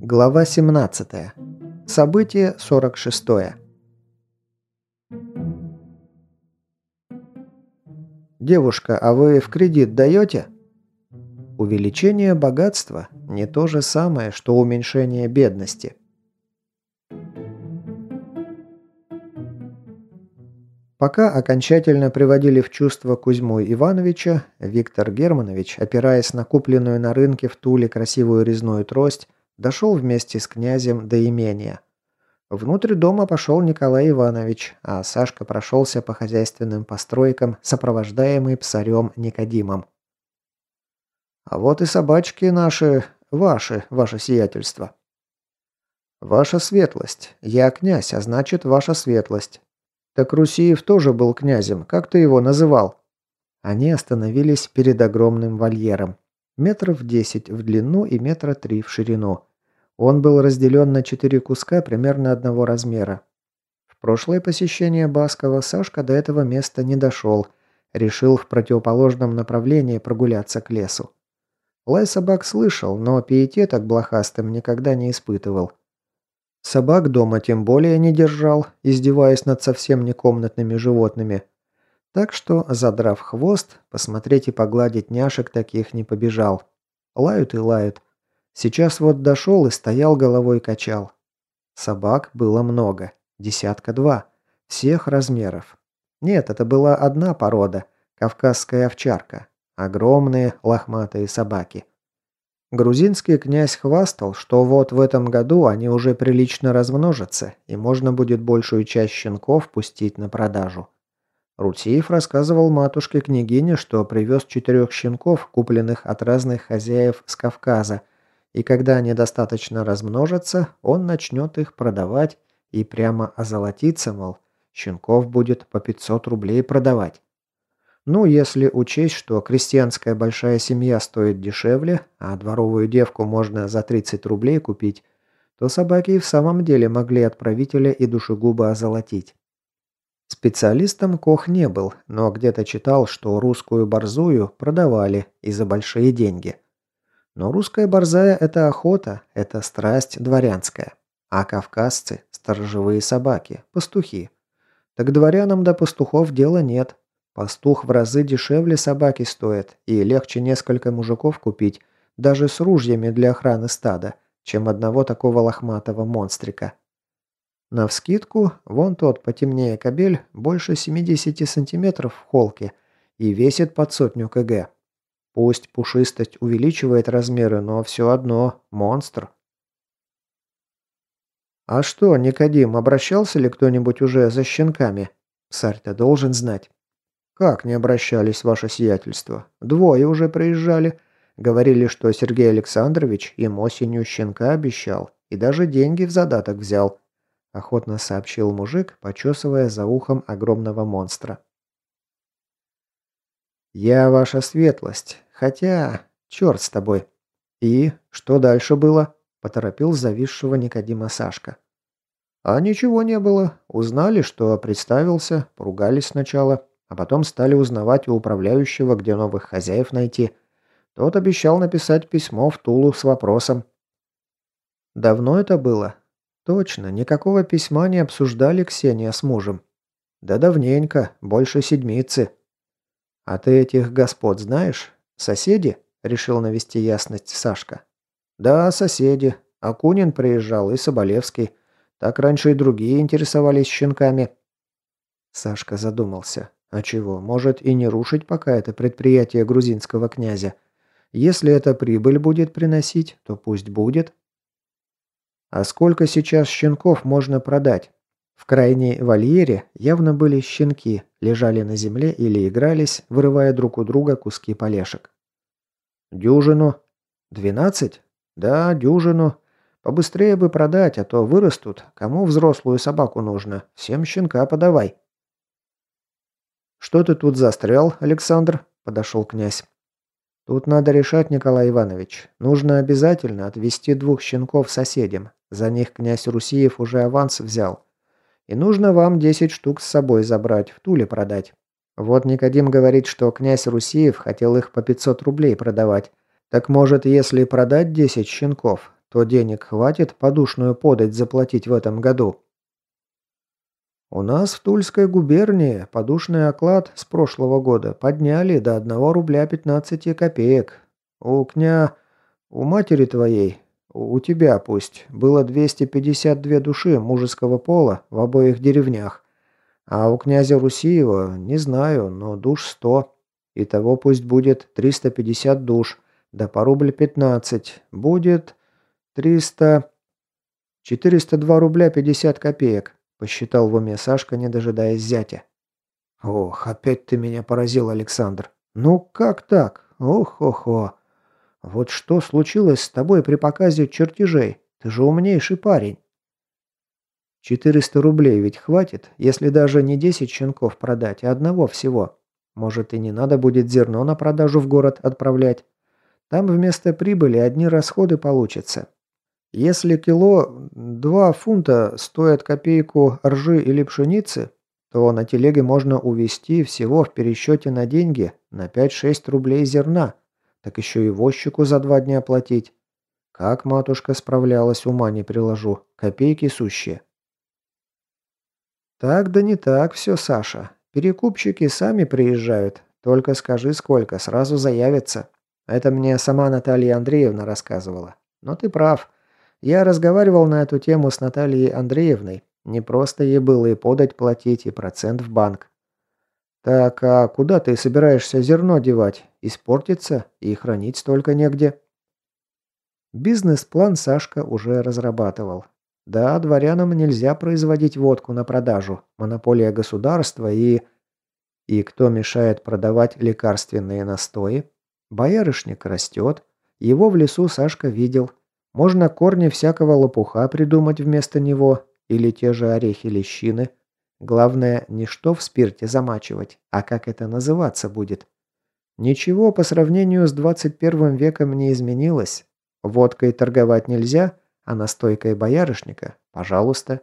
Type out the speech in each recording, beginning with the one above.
Глава 17. Событие 46. «Девушка, а вы в кредит даете?» Увеличение богатства – не то же самое, что уменьшение бедности. Пока окончательно приводили в чувство Кузьму Ивановича, Виктор Германович, опираясь на купленную на рынке в Туле красивую резную трость, дошел вместе с князем до имения. Внутрь дома пошел Николай Иванович, а Сашка прошелся по хозяйственным постройкам, сопровождаемый псарем Никодимом. «А вот и собачки наши, ваши, ваше сиятельство». «Ваша светлость. Я князь, а значит, ваша светлость. Так Русиев тоже был князем. Как ты его называл?» Они остановились перед огромным вольером. Метров десять в длину и метра три в ширину. Он был разделен на четыре куска примерно одного размера. В прошлое посещение Баскова Сашка до этого места не дошел. Решил в противоположном направлении прогуляться к лесу. Лай собак слышал, но пиетета к блохастым никогда не испытывал. Собак дома тем более не держал, издеваясь над совсем не комнатными животными. Так что, задрав хвост, посмотреть и погладить няшек таких не побежал. Лают и лают. Сейчас вот дошел и стоял головой качал. Собак было много. Десятка два. Всех размеров. Нет, это была одна порода. Кавказская овчарка. Огромные лохматые собаки. Грузинский князь хвастал, что вот в этом году они уже прилично размножатся, и можно будет большую часть щенков пустить на продажу. Рутиев рассказывал матушке-княгине, что привез четырех щенков, купленных от разных хозяев с Кавказа, и когда они достаточно размножатся, он начнет их продавать и прямо озолотиться, мол, щенков будет по 500 рублей продавать. Ну, если учесть, что крестьянская большая семья стоит дешевле, а дворовую девку можно за 30 рублей купить, то собаки и в самом деле могли отправителя и душегуба озолотить. Специалистом Кох не был, но где-то читал, что русскую борзую продавали и за большие деньги. Но русская борзая – это охота, это страсть дворянская. А кавказцы – сторожевые собаки, пастухи. Так дворянам до пастухов дела нет. Пастух в разы дешевле собаки стоит, и легче несколько мужиков купить, даже с ружьями для охраны стада, чем одного такого лохматого монстрика. Навскидку, вон тот потемнее кобель больше 70 сантиметров в холке и весит под сотню кг. Пусть пушистость увеличивает размеры, но все одно монстр. «А что, Никодим, обращался ли кто-нибудь уже за щенками? Царь-то должен знать». «Как не обращались, ваше сиятельство? Двое уже приезжали. Говорили, что Сергей Александрович им осенью щенка обещал и даже деньги в задаток взял», охотно сообщил мужик, почесывая за ухом огромного монстра. «Я ваша светлость. Хотя, черт с тобой. И что дальше было? Поторопил зависшего Никодима Сашка. А ничего не было. Узнали, что представился, поругались сначала, а потом стали узнавать у управляющего, где новых хозяев найти. Тот обещал написать письмо в Тулу с вопросом. Давно это было? Точно, никакого письма не обсуждали Ксения с мужем. Да давненько, больше седмицы. А ты этих господ знаешь? «Соседи?» – решил навести ясность Сашка. «Да, соседи. Акунин приезжал и Соболевский. Так раньше и другие интересовались щенками». Сашка задумался. А чего, может и не рушить пока это предприятие грузинского князя. Если это прибыль будет приносить, то пусть будет. А сколько сейчас щенков можно продать? В крайней вольере явно были щенки, лежали на земле или игрались, вырывая друг у друга куски полешек. «Дюжину». «Двенадцать?» «Да, дюжину. Побыстрее бы продать, а то вырастут. Кому взрослую собаку нужно? Всем щенка подавай». «Что ты тут застрял, Александр?» – подошел князь. «Тут надо решать, Николай Иванович. Нужно обязательно отвезти двух щенков соседям. За них князь Русиев уже аванс взял. И нужно вам 10 штук с собой забрать, в Туле продать. Вот Никодим говорит, что князь Русиев хотел их по 500 рублей продавать. Так может, если продать 10 щенков, то денег хватит подушную подать заплатить в этом году? У нас в Тульской губернии подушный оклад с прошлого года подняли до 1 рубля 15 копеек. У кня... у матери твоей, у тебя пусть, было 252 души мужеского пола в обоих деревнях. А у князя Русиева, не знаю, но душ 100. Итого пусть будет 350 душ, да по рубль 15. Будет 300... 402 рубля 50 копеек. Посчитал в уме Сашка, не дожидаясь зятя. «Ох, опять ты меня поразил, Александр. Ну как так? Ох-охо. Вот что случилось с тобой при показе чертежей? Ты же умнейший парень». «400 рублей ведь хватит, если даже не 10 щенков продать, а одного всего. Может, и не надо будет зерно на продажу в город отправлять. Там вместо прибыли одни расходы получатся. Если кило 2 фунта стоит копейку ржи или пшеницы, то на телеге можно увезти всего в пересчете на деньги на 5-6 рублей зерна, так еще и возчику за два дня платить. Как матушка справлялась, ума не приложу, копейки сущие. Так да не так все, Саша. Перекупщики сами приезжают, только скажи сколько, сразу заявятся. Это мне сама Наталья Андреевна рассказывала. Но ты прав. Я разговаривал на эту тему с Натальей Андреевной. Не просто ей было и подать платить, и процент в банк. Так, а куда ты собираешься зерно девать? Испортится и хранить столько негде. Бизнес-план Сашка уже разрабатывал. Да, дворянам нельзя производить водку на продажу. Монополия государства и... И кто мешает продавать лекарственные настои? Боярышник растет. Его в лесу Сашка видел. Можно корни всякого лопуха придумать вместо него, или те же орехи-лещины. Главное, не что в спирте замачивать, а как это называться будет. Ничего по сравнению с 21 веком не изменилось. Водкой торговать нельзя, а настойкой боярышника – пожалуйста.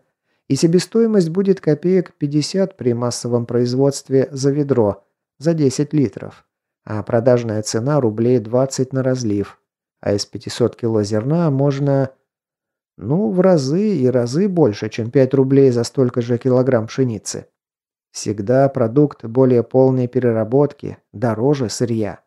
И себестоимость будет копеек 50 при массовом производстве за ведро, за 10 литров. А продажная цена рублей 20 на разлив – а из 500 кило зерна можно... Ну, в разы и разы больше, чем 5 рублей за столько же килограмм пшеницы. Всегда продукт более полной переработки, дороже сырья.